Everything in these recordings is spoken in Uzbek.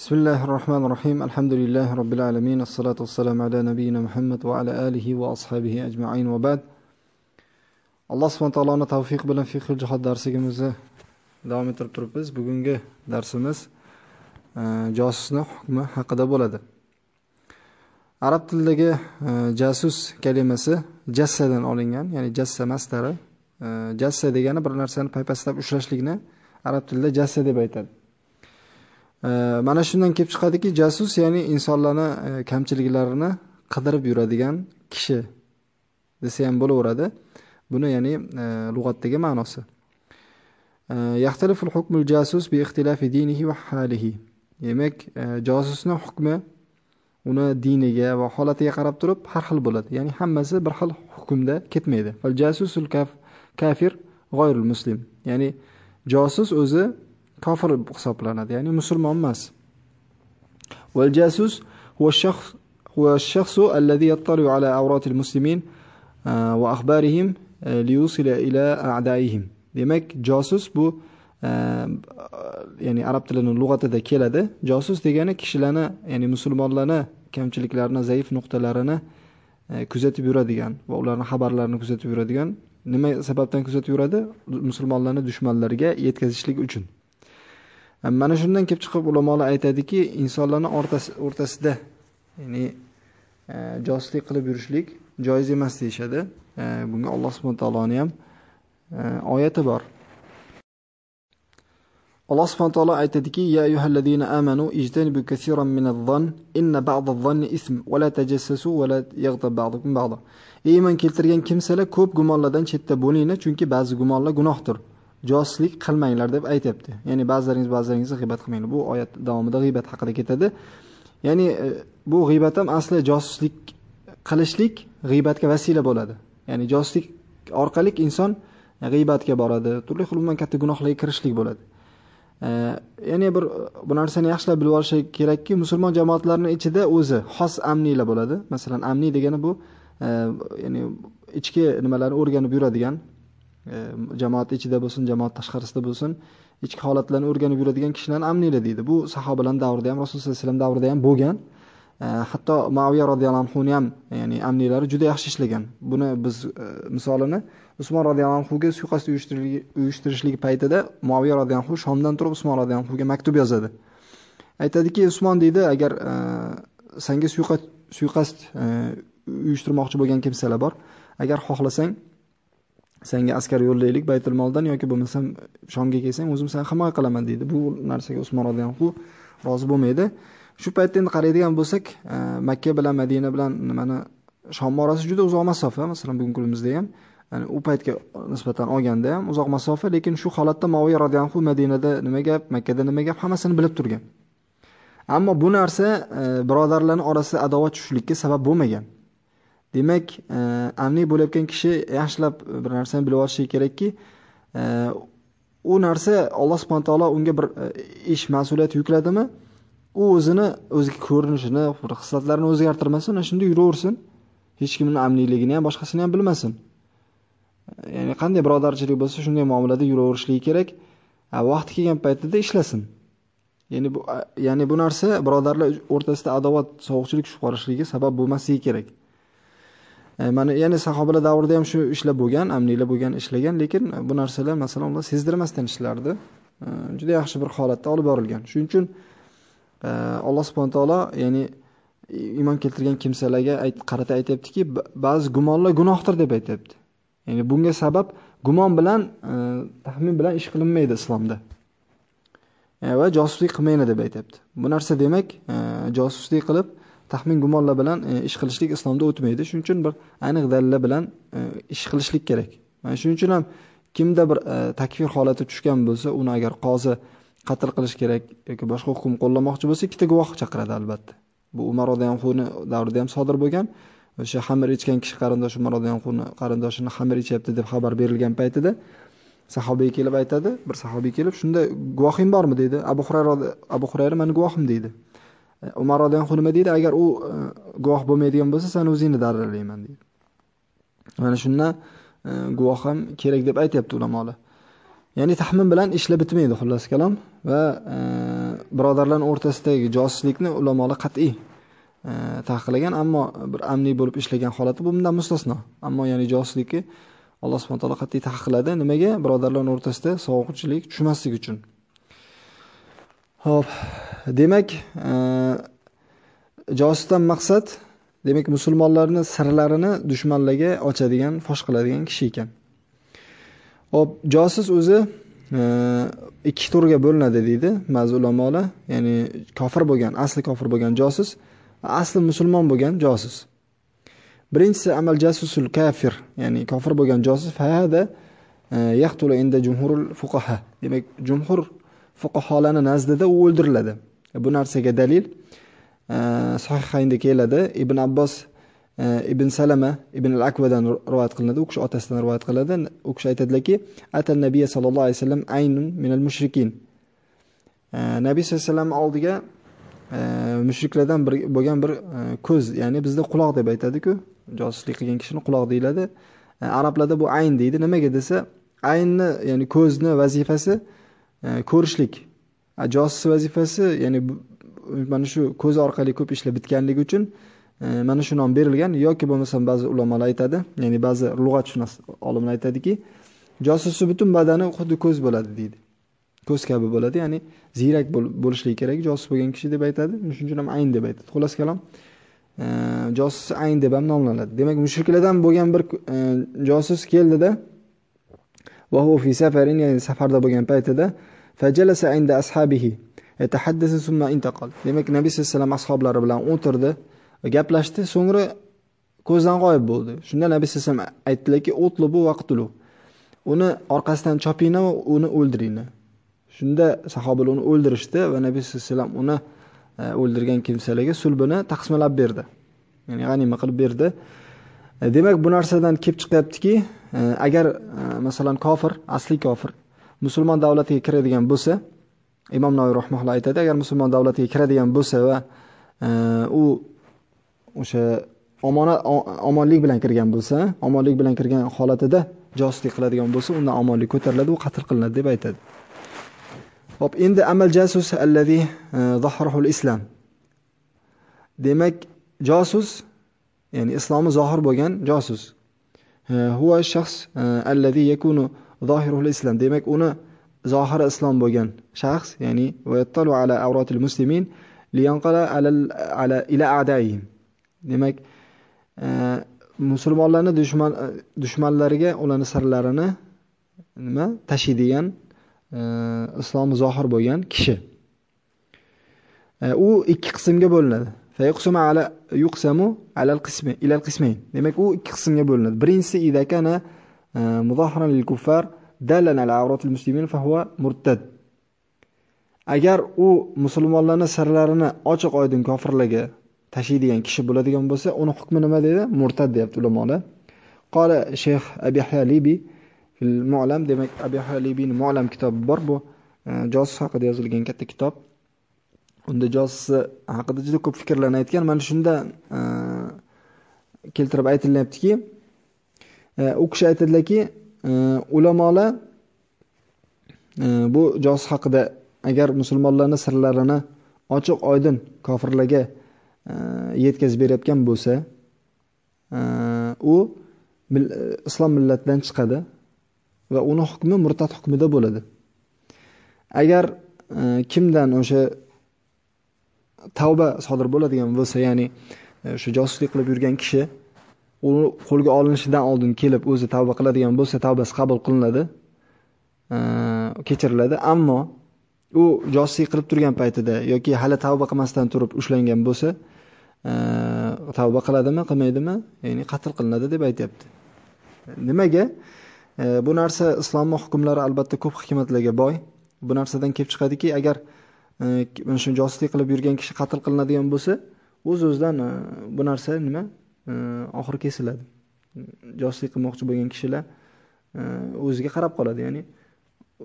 بسم الله الرحمن الرحيم الحمد لله رب العالمين الصلاة والسلام على نبينا محمد وعلى آله وأصحابه أجمعين وبعد alloh subhana taoloni tavfiq bilan fiqhul jihod darsligimizni davom ettirib turibmiz bugungi darsimiz e, josusni hukmi haqida bo'ladi arab tilidagi e, jasus kalimasi jassadan olingan ya'ni jassa mastari e, jassa degani bir narsani paypaslab ushlashlikni arab tilida jassa deb aytadi Mana shundan kelib chiqadiki jasus ya'ni insonlarni e, kamchiliklarini qidirib yuradigan kishi desa ham bo'laveradi. Buni ya'ni e, lug'atdagi ma'nosi. E, yaxtaliful hukmul jasus bi ixtilafi dinihi va halihi. Demak e, josusni hukmi uni diniga va holatiga qarab turib har xil bo'ladi. Ya'ni hammasi bir xil hukmda ketmaydi. Jasusul kafir g'oyrul muslim. Ya'ni josus o'zi kofir hisoblanadi. Ya'ni musulmon emas. Val jasus huwa shakhs huwa shakhs allazi yattali ala avratil muslimin uh, va axbarihim uh, liyusila ila a'daihim. Demak josus bu uh, ya'ni arab tilining lug'atida keladi. Josus degani kishilarni ya'ni musulmonlarni kamchiliklarini zaif nuqtalarini kuzatib yuradigan va ularning xabarlarini kuzatib yuradigan. Nima sababdan kuzatib yuradi? Musulmonlarni dushmanlarga yetkazishlik uchun. Mana shundan kelib chiqib ulamolar aytadiki insonlarni o'rtasida ya'ni e, josuslik qilib yurishlik joiz emas deyishadi. E, bunga alloh subhana taoloni ham e, oyati bor. Alloh subhana taolo aytadiki ya ayyuhallazina amanu ijtanibu kaseeran minadh-dhann inna ba'dadh-dhanni ism va la tajassasu va la yaghtab ba'dukum ba'da iymon keltirgan kimsalar ko'p gumonlardan chetda bo'linglar chunki ba'zi gumonlar gunohdir. Josuslik qilmanglar deb aytyapti. Ya'ni ba'zilaringiz ba'zilaringizni g'iybat qilmanglar. Bu oyat davomida g'iybat haqida ketadi. Ya'ni e, bu g'iybat ham asli josuslik qilishlik g'iybatga vasila bo'ladi. Ya'ni josuslik orqali inson g'iybatga boradi turli xil umuman katta gunohlarga kirishlik bo'ladi. E, ya'ni bir bu narsani yaxshilab bilib olish kerakki musulmon jamoatlarini ichida o'zi xos amniylar bo'ladi. Masalan amniy degani bu e, ya'ni ichki nimalarni o'rganib yuradigan E, jamoat ichida bo'lsin jamoat tashqarisida bo'lsin ichki holatlarni o'rganib yuradigan kishilarni amniylar deydi bu sahobalarni davrida ham rasululloh sallallohu alayhi vasallam davrida ham bo'lgan e, hatto Muaviya radhiyallohu anhu ham ya'ni amniylari juda yaxshi ishlagan. Buni biz e, misolini Usmon radhiyallohu anhuga suiqasd uyushtirishlik paytida Muaviya radhiyallohu anhu Shomdan turib Usmon radhiyallohu anhuga maktub yozadi. Aytadiki, Usmon deydi, agar e, senga suiqasd e, uyushtirmoqchi bo'lgan kimsalar bor, agar xohlasang senga askar yo'llaylik Baytul Moldan yoki bo'lmasam Shomga kelsang, o'zim seni himoya qilaman deydi. Bu narsaga Usmon roziyallohu rozi bo'lmaydi. Shu paytda endi qaraydigan bo'lsak, e, Makka bilan Madina bilan nimani Shom orasi juda uzoq masofa, masalan bugungi kunimizda ham, ya'ni u paytga nisbatan olganda ham uzoq masofa, lekin shu holatda Moviy roziyallohu Madinada nima gap, Makkada nima gap hammasini bilib turgan. Ammo bu narsa e, birodarlarning orasida adovat tushishlikka sabab bo'lmagan. Demak, e, amniy bo'layotgan kishi yaxshilab bir narsani bilib olishi kerakki, e, u narsa Alloh subhanahu taolo unga bir e, ish mas'uliyat yukladimi? u o'zini o'ziga ko'rinishini bir xislatlarini o'zgartirmasin ana shunda yuraversin. Hech kimni amniyligini ham boshqasini ham bilmasin. E, ya'ni qanday birodarchilik bo'lsa shunday muomalada yuraverishligi kerak. Vaqti kelgan paytida ishlasin. Ya'ni bu ya'ni bu narsa birodarlar o'rtasida adovat sovuqchilik tushib qolishiga sabab bo'lmasligi kerak. E, mana ya'ni sahobalar davrida ham shu ishlar bo'lgan amniylar bo'lgan ishlagan lekin bu narsalar masalan ular sezdirmasdan ishlardi. E, juda yaxshi bir holatda olib borilgan. Shuning uchun e, alloh subhana taolo ya'ni iymon keltirgan kimsalarga qarata aytyaptiki ba'zi gumonlar gunohdir deb aytyapti. Ya'ni bunga sabab gumon bilan taxmin bilan ish qilinmaydi islomda. Va josuslik qilmanglar deb aytyapti. Bu narsa demak josuslik qilib taxmin gumonlar bilan e, ish qilishlik islomda o'tmaydi. Shuning uchun bir aniq dalillar bilan e, ish qilishlik kerak. Mana shuning uchun ham kimda bir e, takfir holati tushgan bo'lsa uni agar qozi qatl qilish kerak yoki boshqa hukm qo'llamoqchi bo'lsa ikkita guvoh chaqiradi albatta. Bu umar roziyallohu davrida ham sodir bo'lgan. O'sha xamir ichgan kishi qarindoshi umar roziyallohu qarindoshini xamir ichyapti deb xabar berilgan paytida sahobiy kelib aytadi. Bir sahobiy kelib shunda guvohing bormi? deydi. Abu hurayra abu hurayra mani guvohim deydi. Umar roziyallohu nima deydi agar u e, guvoh bo'lmaydigan bo'lsa san o'zingni daralayman deydi mana shundan e, guvoh ham kerak deb aytyapti ulamolar Ya'ni taxmin bilan ishla bitmaydi xullas kalom va e, birodarlar o'rtasidagi josuslikni ulamolar qat'iy taqiqlagan, ammo bir amniy bo'lib ishlagan holati bu bundan mustasno. Ammo ya'ni josuslikni Alloh subhanahu taolo qat'iy taqiqladi. Nimaga? Birodarlar o'rtasida sovuqchilik tushmasligi uchun. Xo'p, demak, e, josusdan maqsad demak musulmonlarning sirlarini dushmanlarga ochadigan, fosh qiladigan kishi ekan. Xo'p, josus o'zi e, ikki turga bo'linadi deydi ba'zi ulamolar. Ya'ni kofir bo'lgan asli kofir bo'lgan josus va asli musulmon bo'lgan josus. Birinchisi amal jasusul kafir ya'ni kofir bo'lgan josus fahada e, yaqtulu inda jumhurul fuqaha. Demak jumhur fuqaholarni nazdida u o'ldiriladi. Bu narsaga dalil e, sahihaynda keladi. Ibn abbos e, ibn salama ibn al akvadan rivoyat qilinadi. U kishi otasidan rivoyat qiladi. U kishi aytadilarki atan nabiy sallallohu alayhi vasallam aynun minal mushrikin. E, nabiy sallallohu alayhi vasallam oldiga e, mushriklardan bir bo'lgan bir ko'z ya'ni bizda quloq deb aytadiku. Josuslik qilgan kishini quloq deyiladi. Arablarda bu ayn deydi. Nimaga desa aynni ya'ni ko'zni vazifasi E, ko'rishlik. Josus vazifasi ya'ni mana shu ko'z orqali ko'p ishlar bitganligi uchun e, mana shu nom berilgan yoki bo'lmasam ba'zi ulamolar aytadi ya'ni ba'zi lug'atshunos olimlar aytadiki josusni butun badani xuddi ko'z bo'ladi deydi. Ko'z kabi bo'ladi ya'ni ziyrak bo'lishligi kerak josus bo'lgan kishi deb aytadi. Shuning uchun ham ayn deb aytadi. Xullas kalom. E, josus ayn deb ham nomlanadi. Demak mushriklardan bo'lgan bir josus keldida fi safarin ya'ni safarda bo'lgan paytida فجلس عند ashabihi يتحدث ثم انتقل. Demak nabiy sallallohu alayhi vasallam ashoblari bilan o'tirdi. Gaplashdi so'ngra ko'zdan g'oyib bo'ldi. Shunda nabiy sallallohu alayhi vasallam aytdilarki o'tlubu vaqtulu. Uni orqasidan chopinglar va uni o'ldiringlar. Shunda sahobalar uni o'ldirishdi va nabiy sallallohu alayhi vasallam uni e, o'ldirgan kimsalarga sulbini taqsimlab berdi. Ya'ni g'anima qilib berdi. E, demak bu narsadan kelib chiqyaptiki e, agar masalan kofir asli kofir musulmon davlatiga kiradigan bo'lsa imom navoiy rahmaulloh aytadi agar musulmon davlatiga kiradigan bo'lsa va e, u o'sha omonat omonlik bilan kirgan bo'lsa omonlik bilan kirgan holatida josuslik qiladigan bo'lsa undan omonlik ko'tariladi u qatl qilinadi deb aytadi. Hop endi amal jasus allazi e, zahrahul islam demak josus ya'ni islomi zohir bo'lgan josus huva e, huwa shaxs allazi yakunu zohirul islam. Demak uni zohiri islom bo'lgan shaxs ya'ni vayattalu ala avratil muslimin liyanqala ala ala ila a'daihim demak e, musulmonlarni dushman e, dushmanlariga ularni sirlarini nima? Tashiydigan e, islomi zohir bo'lgan kishi. E, u ikki qismga bo'linadi. ala yuqsamu alal qismi ilal qismayn demak u ikki qismga bo'linadi. Birinchisi idakana muzohiran lil kuffar dalan ala avratil muslimin fa huwa murtad agar u musulmonlarni sirlarini ochiq oydin kofirlarga tashiydigan kishi bo'ladigan bo'lsa uni hukmi nima deydi murtad deyapti ulamolar. Qola shayx abi halibi fil mu'lam. Demak abi halibini mu'lam kitobi bor bu. josus haqida yozilgan katta kitob. Unda josusi haqida juda ko'p fikrlarni aytgan. Mana shunda keltirib aytilyaptiki u kishi aytadilarki e, ulamolar e, bu josus haqida agar musulmonlarni sirlarini ochiq oydin kofirlarga e, yetkazib berayotgan bo'lsa u islom millatidan chiqadi va uni hukmi murtad hukmida bo'ladi. Agar kimdan o'sha tavba sodir bo'ladigan bo'lsa ya'ni o'sha josuslik qilib yurgan kishi u qo'lga olinishidan oldin kelib o'zi tavba qiladigan bo'lsa tavbasi qabul qilinadi e, kechiriladi. Ammo u josuslik qilib turgan paytida yoki hali tavba qilmasdan turib ushlangan bo'lsa e, tavba qiladimi qilmaydimi? Ya'ni qatl qilinadi deb aytyapti. Nimaga? E, bu narsa islomni hukmlari albatta ko'p hikmatlarga boy. Bu narsadan kelib chiqadiki agar mana shu josuslik qilib yurgan kishi qatl qilinadigan bo'lsa o'z o'zidan bu narsa nima? Oxiri kesiladi. Josuslik qilmoqchi bo'lgan kishilar e, o'ziga qarab qoladi. Ya'ni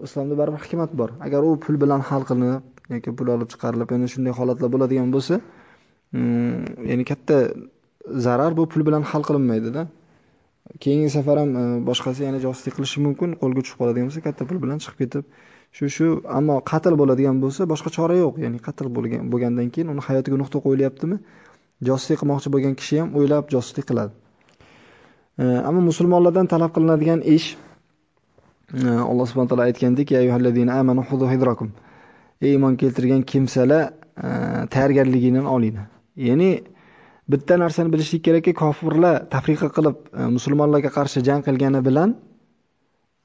islomda baribir hikmat bor. Agar u pul bilan hal qilinib yoki pul olib chiqarilib yana shunday holatlar bo'ladigan bo'lsa e, ya'ni katta zarar bu pul bilan hal qilinmaydida. Keyingi safar ham e, boshqasi yana josuslik qilishi mumkin qo'lga tushib qoladigan bo'lsa katta pul bilan chiqib ketib shu shu ammo qatl bo'ladigan bo'lsa boshqa chora yo'q. Ya'ni qatl bo'lgan bo'lgandan keyin uni hayotiga nuqta qo'yilyaptimi? Josuslik qilmoqchi bo'lgan kishi ham o'ylab josuslik qiladi. Ammo musulmonlardan talab qilinadigan ish alloh subhanahu taolo aytgandek amanu hidrakum. Ey iymon keltirgan kimsalar tayyorgarligini olinglar. Ya'ni bitta narsani bilishlik kerakki kofirlar tafriqa qilib musulmonlarga qarshi jang qilgani bilan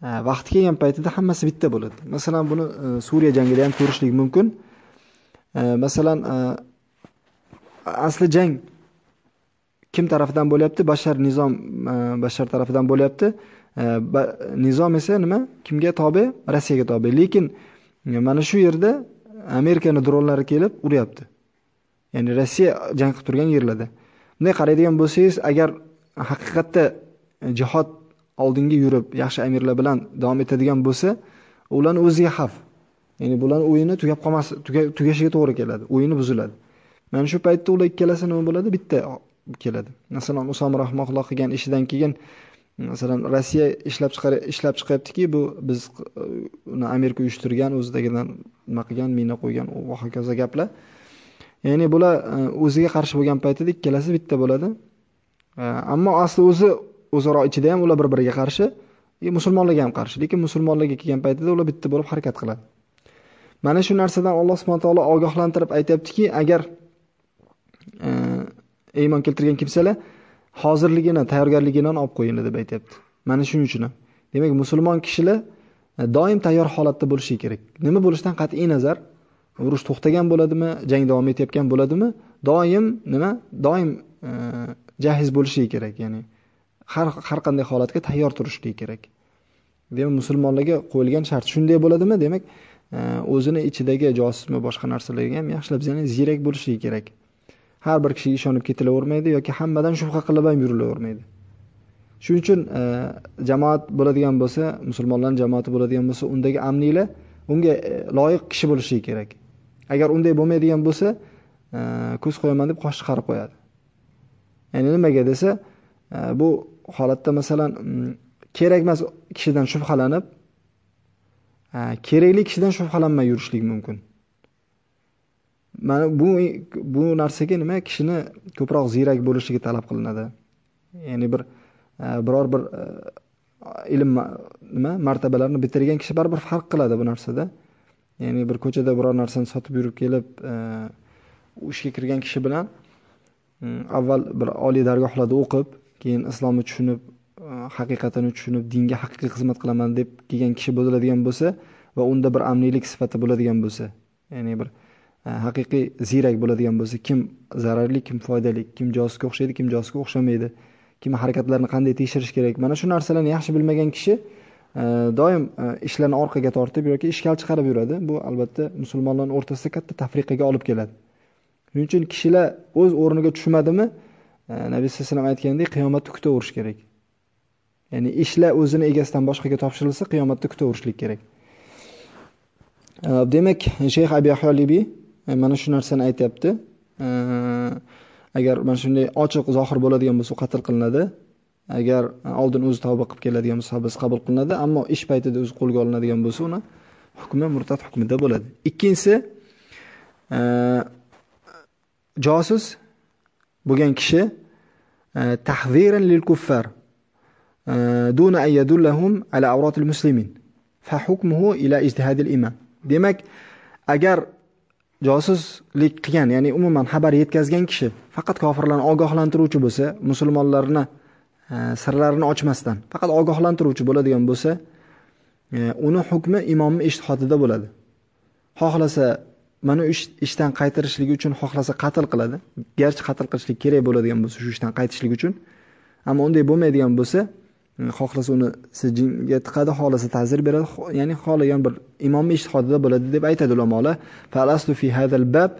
vaqti kelgan paytida hammasi bitta bo'ladi. Masalan buni suriya jangida ham ko'rishlik mumkin. Masalan asli jang kim tarafidan bo'lyapti? Bashar nizom e, bashar tarafidan bo'lyapti. E, nizom esa nima? Kimga tobe? Rossiyaga tobe. Lekin e, mana shu yerda amerikani dronlari kelib uryapti. Ya'ni rossiya jang qilib turgan yerlarda. Bunday qaraydigan bo'lsangiz agar haqiqatda jihod oldinga yurib yaxshi amirlar bilan davom etadigan bo'lsa ularni o'ziga xavf. Ya'ni bularni o'yini tugab qolmas tugashiga to'g'ri keladi. O'yini buziladi. Mana shu paytda ular ikkalasi nima bo'ladi? Bitta keladi. Masalan usom rahmatulloh qilgan ishidan keyin masalan rossiya ishlab chiqar ishlab chiqyaptiki bu biz uh, uni amerika uyushtirgan o'zidagidan nima qilgan mina qo'ygan va hokazo gaplar. Ya'ni bular uh, o'ziga qarshi bo'lgan paytida ikkalasi bitta bo'ladi. Uh, ammo asli o'zi o'zaro ichida ham ular bir biriga qarshi musulmonlarga ham qarshi lekin musulmonlarga kelgan paytida ular bitta bo'lib harakat qiladi. Mana shu narsadan alloh subhana taolo ogohlantirib aytyaptiki agar Э, iymon keltirgan kimsalar hozirligini tayyorgarligini olib qo'yinglar deb aytyapti mana shuning uchun ham demak musulmon kishilar e, doim tayyor holatda bo'lishi kerak. Nima bo'lishidan qat'iy nazar urush to'xtagan bo'ladimi jang davom etayotgan bo'ladimi doim nima doim e, jahiz bo'lishi kerak. Ya'ni har har qanday holatga tayyor turishligi kerak. Demak musulmonlarga qo'yilgan shart shunday bo'ladimi? Demak e, o'zini ichidagi josusmi boshqa narsalarga ham yaxshilab ziyrak bo'lishligi kerak. Har bir kishiga ishonib ketilavermaydi yoki hammadan shubha qilib ham yurilavermaydi. Shuning uchun e, jamoat bo'ladigan bo'lsa musulmonlarni jamoati bo'ladigan bo'lsa undagi amniylar unga e, loyiq kishi bo'lishi kerak. Agar unday bo'lmaydigan bo'lsa e, ko'z qo'yaman deb qosh chiqarib qo'yadi. Ya'ni nimaga desa e, bu holatda masalan kerakmas kerak emas kishidan shubhalanib kerakli kishidan shubhalanmay yurishlik mumkin. Mana bu bu narsaga nima? Kishini ko'proq ziyrak bo'lishligi talab qilinadi. Ya'ni bir e, biror bir e, ilm nima martabalarni bitirgan kishi baribir farq qiladi bu narsada. Ya'ni bir ko'chada biror narsani sotib yurib kelib e, u ishga kirgan kishi bilan avval bir oliy dargohlarda o'qib keyin islomni tushunib haqiqatini tushunib dinga haqiqiy xizmat qilaman deb kelgan kishi bo'ladigan bo'lsa va unda bir amniylik sifati bo'ladigan bo'lsa. Ya'ni bir haqiqiy ziyrak bo'ladigan bo'lsa kim zararli kim foydali kim josusga o'xshaydi kim josusga o'xshamaydi kim harakatlarini qanday tekshirish kerak? Mana shu narsalarni yaxshi bilmagan kishi e, doim e, ishlarni orqaga tortib yoki ishkal chiqarib yuradi. Bu albatta musulmonlarni o'rtasida katta tafriqaga olib keladi. Shuning uchun kishilar o'z o'rniga tushmadimi? E, Nabiy sallallohu alayhi vasallam aytgandek qiyomatni kutaverish kerak. Ya'ni ishlar o'zini egasidan boshqaga topshirilsa qiyomatda kutaverishlik kerak. Demak shayx abi libiy E, mana shu narsani aytyapti. E, agar mana shunday ochiq zohir bo'ladigan bo'lsa qatl qilinadi. Agar oldin o'zi tavba qilib keladigan bo'lsa biz qabul qilinadi ammo ish paytida o'zi qo'lga olinadigan bo'lsa uni hukmi murtad hukmida bo'ladi. Ikkinchisi e, josus bo'lgan kishi tahviran lil kuffar duna ayyadullahum ala avrotil muslimin fa hukmuhu ila ijtihadil imam. Demak agar josuslik qilgan ya'ni umuman xabar yetkazgan kishi faqat kofirlarni ogohlantiruvchi bo'lsa musulmonlarni e, sirlarini ochmasdan faqat ogohlantiruvchi bo'ladigan bo'lsa e, uni hukmi imomni ijtihodida bo'ladi. Xohlasa mana shu ishdan qaytarishligi uchun xohlasa qatl qiladi. Garchi qatl qilishlik kerak bo'ladigan bo'lsa shu ishdan qaytishlik uchun. Ammo unday bo'lmaydigan bo'lsa xohlasa uni sijinga tiqadi xohlasa ta'zir beradi. Ya'ni xohlagan bir imomni ijtihodida bo'ladi deb aytadi ulamolar. Fal aslu fi hadal bab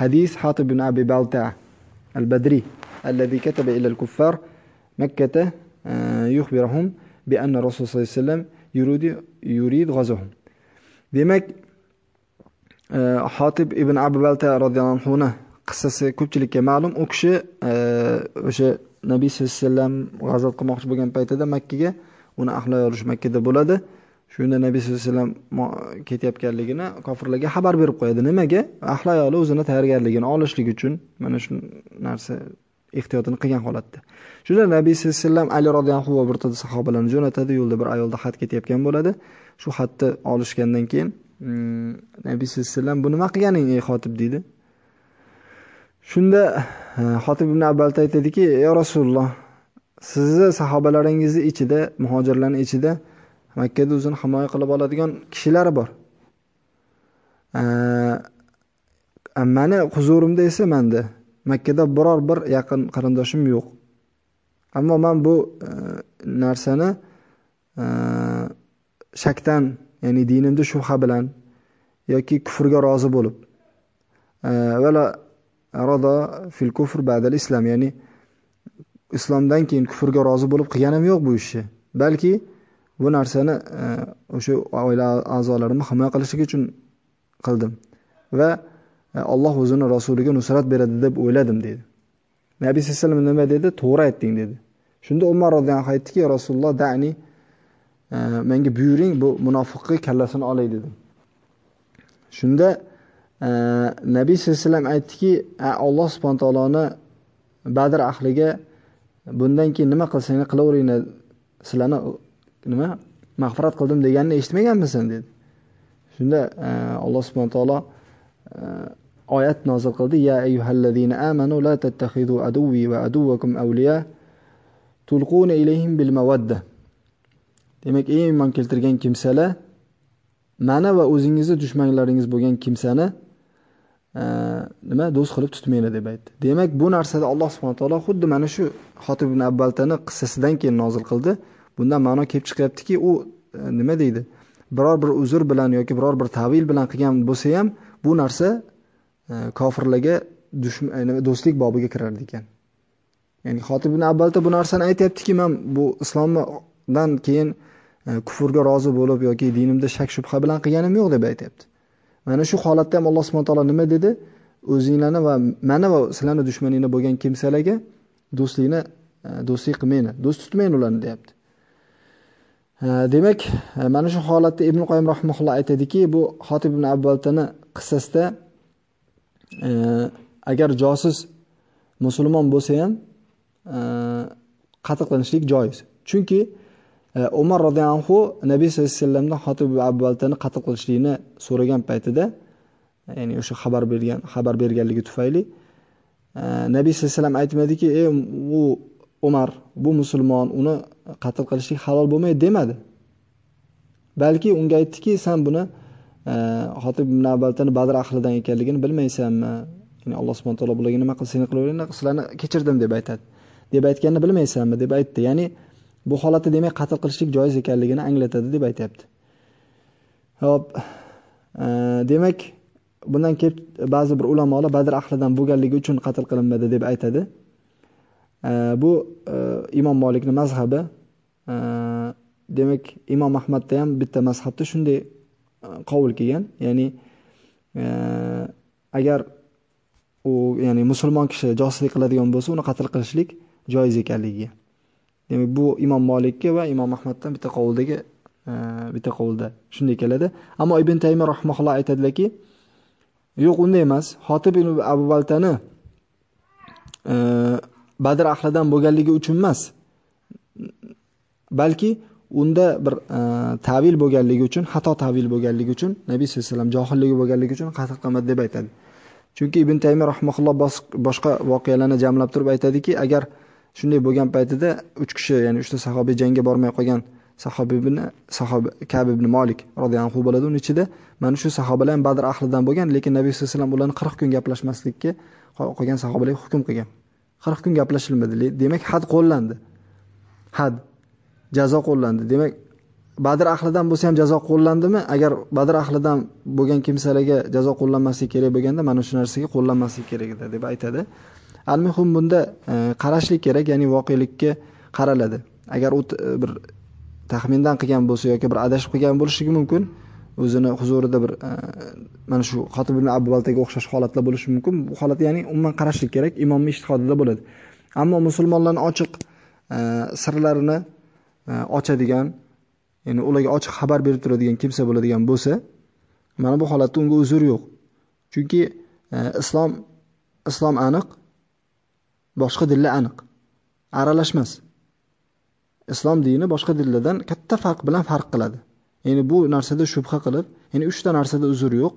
hadis hatib ibn abi balta al badri alladhi kataba ila al kuffar makkah yukhbiruhum bi anna rasul sallallohu alayhi vasallam yurid yurid g'azahum demak Xotib ibn Abu Balta radhiyallohu anhu qissasi ko'pchilikka ma'lum. U kishi e, o'sha Nabiy sallallohu alayhi vasallam g'azot qilmoqchi bo'lgan paytida Makkaga uni ahli yurish Makkada bo'ladi. shunda nabiy sallallohu alayhi vasallam ketayotganligini kofirlarga xabar berib qo'yadi. Nimaga? Ahli ayoli o'zini tayyorgarligini olishlik uchun mana shu narsa ehtiyotini qilgan holatda. Shunda nabiy sallallohu alayhi vasallam ali roziyallohu anhu bir sahobalarni jo'natadi yo'lda bir ayolda xat ketayotgan bo'ladi. Shu xatni olishgandan keyin mm, nabiy sallallohu alayhi vasallam bu nima qilganing ey xotib deydi. Shunda e, xotib ibn abbalt aytadiki ey rasululloh sizni sahobalaringizni ichida muhojirlarni ichida makkada o'zini himoya qilib oladigan kishilar bor. E, mani huzurimda esa manda makkada biror bir yaqin qarindoshim yo'q. Ammo man bu e, narsani shakdan ya'ni dinimda shubha bilan yoki kufrga rozi bo'lib e, vala arada fil kufr ba'dal islom ya'ni islomdan keyin kufrga rozi bo'lib qilganim yo'q bu ishni balki bu narsani e, o'sha oila a'zolarimni himoya qilishlik uchun qildim va e, Alloh o'zini rasuliga nusrat beradi deb o'yladim dedi. Nabiy sallallohu alayhi vasallam nima dedi? To'g'ri aytding dedi. Shunda Umar roziyallohu anhu aytdiki, Rasululloh da'ni e, menga buyuring, bu munofiqni kallasini olay dedi Shunda Nabiy sollallohu alayhi vasallam aytdiki, Alloh subhanahu taoloni Badr ahliga bundan keyin nima qilsanglar qilaveringlar, sizlarni nima mag'firat qildim deganini eshitmaganmisan? dedi. Shunda e, Alloh subhanahu taolo e, oyat nozil qildi. Ya ayyuhallazina amanu la tattakhidu aduwwi va aduwwakum awliya tulquna ilayhim bil mawadda. Demak ey iymon keltirgan kimsalar mana va o'zingizni dushmanlaringiz bo'lgan kimsani nima do'st qilib tutmanglar deb aytdi. Demak bu narsada alloh subhana taolo xuddi mana shu xotib ibn abbaltani qissasidan keyin nozil qildi. Bundan ma'no kelib chiqyaptiki u e, nima deydi? Biror bir uzr bilan yoki biror bir tavil bilan qilgan bo'lsa ham bu narsa e, kofirlarga e, do'stlik bobiga kirardi ekan. Ya'ni xotib ibn abbalta bu narsani aytyaptiki man bu islomdan keyin e, kufrga rozi bo'lib yoki dinimda shak shubha bilan qilganim yo'q deb aytyapti. Mana shu holatda ham alloh subhana taolo nima dedi? O'zinglarni va mani va sizlarni dushmaninglar bo'lgan kimsalarga do'stlikni e, do'stlik qilmanglar. Do'st tutmanglar ularni deyapti. E, demak e, mana shu holatda ibn qoyim rahmaulloh aytadiki bu xotib ibn abbaltani qissasida agar josus musulmon bo'lsa ham e, qatl qilinishlik joiz. Chunki umar roziyallohu anhu nabiy sallallohu alayhi vasallamdan xotib abbaltani qatl qilishlikni so'ragan paytida ya'ni o'sha xabar bergan xabar berganligi tufayli э, nabiy sallallohu alayhi vasallam aytmadiki ey u umar bu musulmon uni qatl qilishlik halol bo'lmaydi demadi balki unga aytdiki san buni э, Xotib ibn Abaltani Badr ahlidan ekanligini bilmaysanmi? Ya'ni Alloh subhanahu taolo bularga nima qilsang qilaveringlar, sizlarni kechirdim deb aytadi. Deb aytganini bilmaysanmi deb aytdi. Ya'ni bu holatda demak qatl qilishlik joiz ekanligini anglatadi deb aytyapti. Xo'p. E, demak, bundan kelib ba'zi bir ulamolar Badr ahlidan bo'lganligi uchun qatl qilinmadi deb aytadi. E, bu e, Imom molikni mazhabi. Demak, Imom Ahmadda ham bitta mazhabda shunday qovul kelgan ya'ni agar u ya'ni musulmon kishi josuslik qiladigan bo'lsa uni qatl qilishlik joiz ekanligiga demak bu imom molikka va imom ahmaddan bitta qovuldagi e, bitta qovulda. Shunday keladi. Ammo ibn taymiy rahmaulloh aytadilarki yo'q unday emas. Xotib ibn abu Baltani e, badr ahlidan bo'lganligi uchun emas. Balki unda bir e, tavil bo'lganligi uchun xato tavil bo'lganligi uchun nabiy sallallohu alayhi vasallam johilligi bo'lganligi uchun qatl qilmadi deb aytadi. Chunki ibn taymiy rahmaulloh boshqa voqealarni jamlab turib aytadiki agar shunday bo'lgan paytida uch kishi ya'ni uchta sahobiy jangga bormay qolgan sahobiy ibn sahobi kab ibn molik roziyallohu anhu bo'ladi. Uni ichida mana shu sahobalar ham badr ahlidan bo'lgan lekin nabiy sallallohu alayhi vasallam ularni qirq kun gaplashmaslikka qolgan sahobalarga hukm qilgan. Qirq kun gaplashilmadi. Demak had qo'llandi. Had jazo qo'llandi. Demak badr ahlidan bo'lsa ham jazo qo'llandimi? Agar badr ahlidan bo'lgan kimsalarga jazo qo'llanmasligi kerak bo'lganda mana shu narsaga qo'llanmasligi kerak edi deb aytadi. Al muhim bunda e, qarashlik kerak ya'ni voqelikka qaraladi. Agar u e, bir taxmindan qilgan bo'lsa yoki bir adashib qilgan bo'lishligi mumkin o'zini huzurida bir e, mana shu xotib ibn abbaltaga o'xshash holatlar bo'lishi mumkin. Bu holat ya'ni umuman qarashlik kerak imomni ijtihodida bo'ladi. Ammo musulmonlarni ochiq sirlarini ochadigan ya'ni ularga ochiq xabar berib turadigan kimsa bo'ladigan bo'lsa mana bu holatda unga uzr yo'q. Chunki islom islom aniq boshqa dinlar aniq. Aralashmas. Islom dini boshqa dinlardan katta farq bilan farq qiladi. Ya'ni bu narsada shubha qilib ya'ni uchta narsada uzr yo'q.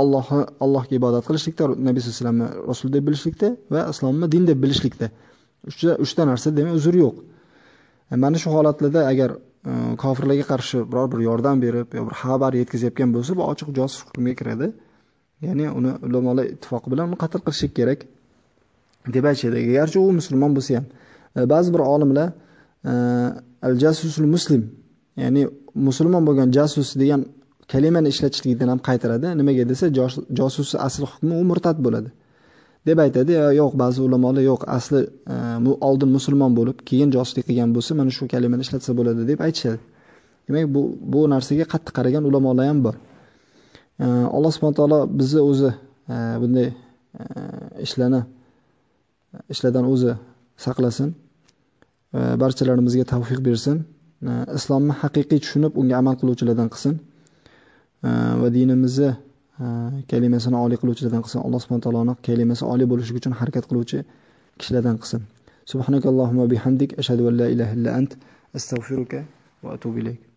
Alloh Allohga ibodat qilishlikda nabiy sallallohu alayhi vasallamni rasul deb bilishlikda va islomni din deb bilishlikda. Uchta uchta narsa demak uzr yo'q. Mana shu holatlarda agar e, kofirlarga qarshi biror bir yordam berib yo bir xabar yetkazayotgan bo'lsa bu ochiq josus hukmiga kiradi. Ya'ni uni ulamolar ittifoqi bilan uni qatl qilishlik kerak. Deb aytishadi. Garchi u musulmon bo'lsa ham e, ba'zi bir olimlar e, al jasusul muslim ya'ni musulmon bo'lgan jasus degan kalimani ishlatishlikdan ham qaytaradi. Nimaga desa josus asl hukmi u murtad bo'ladi deb aytadi. Yo'q ba'zi ulamolar yo'q asli e, bu oldin musulmon bo'lib keyin josuslik qilgan bo'lsa mana shu kalimani ishlatsa bo'ladi deb aytishadi. Demak bu bu narsaga qattiq qaragan ulamolar ham bor. Alloh alloh subhana taolo bizni o'zi bunday ishlarni ishlardan o'zi saqlasin barchalarimizga tavfiq bersin. E, Islomni haqiqiy tushunib unga amal qiluvchilardan qilsin. E, va dinimizni e, kalimasini oliy qiluvchilardan qilsin. Alloh subhana taoloni kalimasi oliy bo'lishi uchun harakat qiluvchi kishilardan qilsin. Subhanakallohumma bihamdik. Ashhadu an la ilaha illa ant. Astag'firuka va atubu ilayk.